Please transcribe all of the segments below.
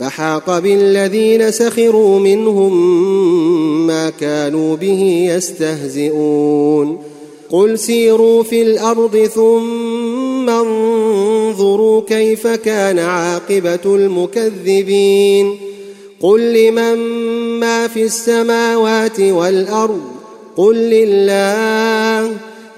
فحاق بالذين سخروا منهم ما كانوا به يستهزئون. قل سيروا في الأرض ثم انظروا كيف كان عاقبة المكذبين. قل لمن ما في السماوات والأرض؟ قل لله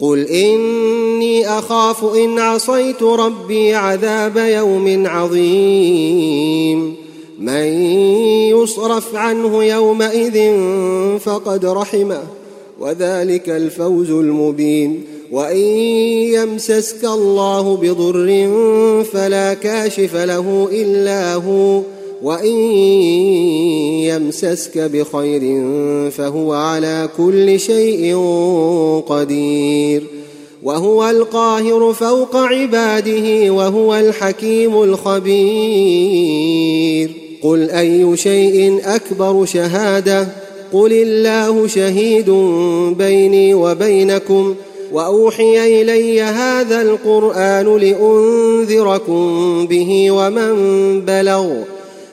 قل اني اخاف ان عصيت ربي عذاب يوم عظيم من يصرف عنه يومئذ فقد رحمه وذلك الفوز المبين وان يمسسك الله بضر فلا كاشف له الا هو وان يمسسك بخير فهو على كل شيء قدير وهو القاهر فوق عباده وهو الحكيم الخبير قل اي شيء اكبر شهاده قل الله شهيد بيني وبينكم واوحي الي هذا القران لانذركم به ومن بلغ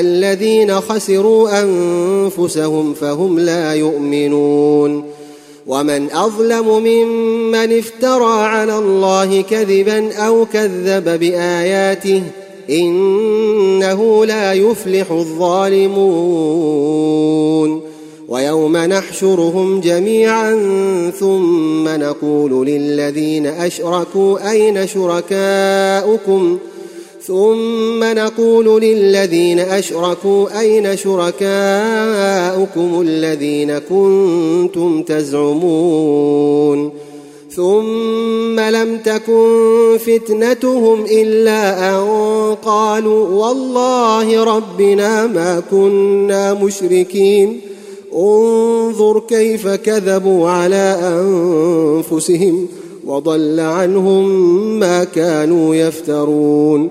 الذين خسروا أنفسهم فهم لا يؤمنون. ومن أظلم ممن افترى على الله كذبا أو كذب بآياته إنه لا يفلح الظالمون. ويوم نحشرهم جميعا ثم نقول للذين أشركوا أين شركاؤكم؟ ثم نقول للذين أشركوا أين شركاؤكم الذين كنتم تزعمون ثم لم تكن فتنتهم إلا أن قالوا والله ربنا ما كنا مشركين انظر كيف كذبوا على أنفسهم وضل عنهم ما كانوا يفترون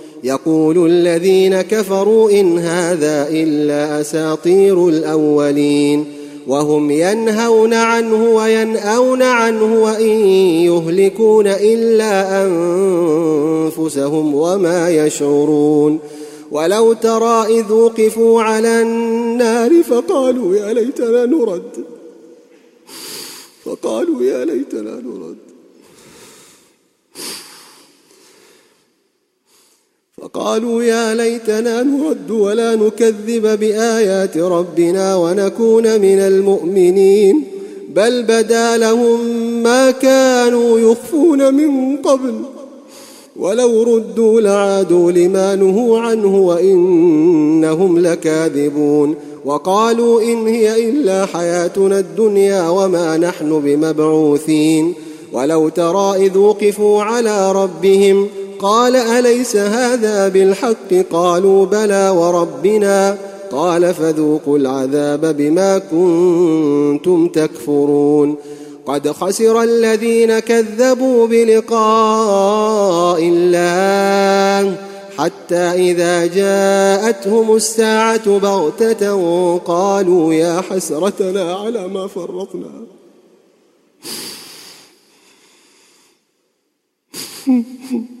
يقول الذين كفروا إن هذا إلا أساطير الأولين وهم ينهون عنه وينأون عنه وإن يهلكون إلا أنفسهم وما يشعرون ولو ترى إذ وقفوا على النار فقالوا يا ليتنا نرد فقالوا يا ليتنا نرد فقالوا يا ليتنا نرد ولا نكذب بآيات ربنا ونكون من المؤمنين بل بدا لهم ما كانوا يخفون من قبل. ولو ردوا لعادوا لما نهوا عنه وإنهم لكاذبون. وقالوا إن هي إلا حياتنا الدنيا وما نحن بمبعوثين. ولو ترى إذ وقفوا على ربهم قال أليس هذا بالحق قالوا بلى وربنا قال فذوقوا العذاب بما كنتم تكفرون قد خسر الذين كذبوا بلقاء الله حتى إذا جاءتهم الساعة بغتة قالوا يا حسرتنا على ما فرطنا.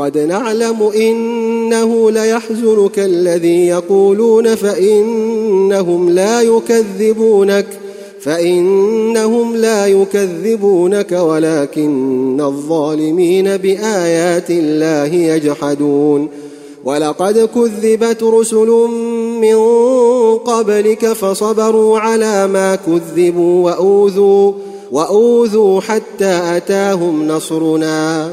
قد نعلم إنه ليحزنك الذي يقولون فإنهم لا يكذبونك فإنهم لا يكذبونك ولكن الظالمين بآيات الله يجحدون. ولقد كذبت رسل من قبلك فصبروا على ما كذبوا وأوذوا وأوذوا حتى أتاهم نصرنا.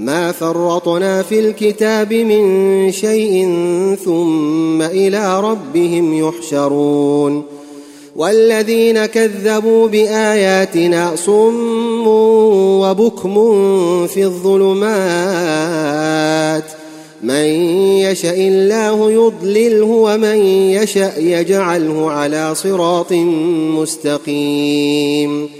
ما فرطنا في الكتاب من شيء ثم إلى ربهم يحشرون والذين كذبوا بآياتنا صم وبكم في الظلمات من يشا الله يضلله ومن يشا يجعله على صراط مستقيم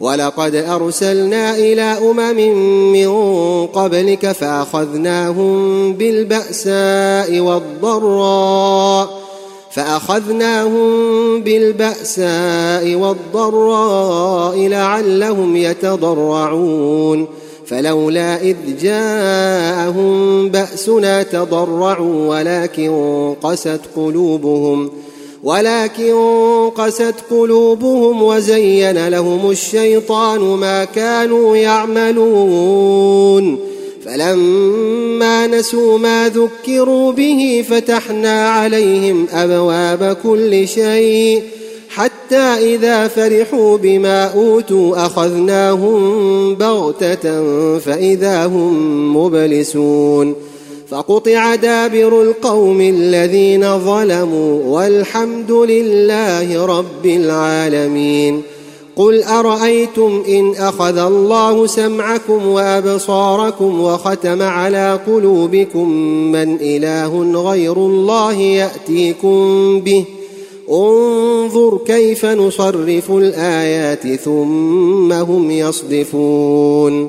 ولقد أرسلنا إلى أمم من قبلك فأخذناهم بالبأساء والضراء فأخذناهم بالبأساء والضراء لعلهم يتضرعون فلولا إذ جاءهم بأسنا تضرعوا ولكن قست قلوبهم ولكن قست قلوبهم وزين لهم الشيطان ما كانوا يعملون. فلما نسوا ما ذكروا به فتحنا عليهم أبواب كل شيء حتى إذا فرحوا بما أوتوا أخذناهم بغتة فإذا هم مبلسون. فقطع دابر القوم الذين ظلموا والحمد لله رب العالمين. قل أرأيتم إن أخذ الله سمعكم وأبصاركم وختم على قلوبكم من إله غير الله يأتيكم به؟ انظر كيف نصرف الآيات ثم هم يصدفون.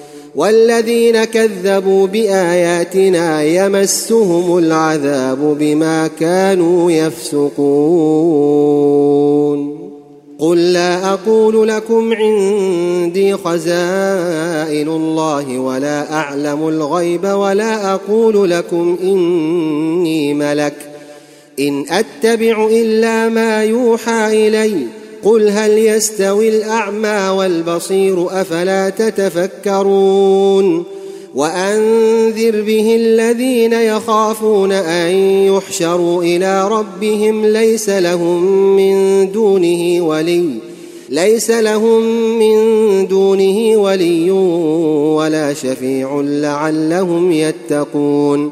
والذين كذبوا بآياتنا يمسهم العذاب بما كانوا يفسقون. قل لا أقول لكم عندي خزائن الله ولا أعلم الغيب ولا أقول لكم إني ملك. إن أتبع إلا ما يوحى اليّ قل هل يستوي الأعمى والبصير أفلا تتفكرون وأنذر به الذين يخافون أن يحشروا إلى ربهم ليس لهم من دونه ولي ليس لهم من دونه ولي ولا شفيع لعلهم يتقون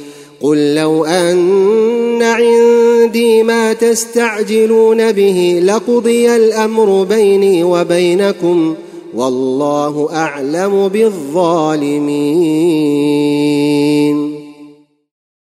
قل لو أن عندي ما تستعجلون به لقضي الأمر بيني وبينكم والله أعلم بالظالمين.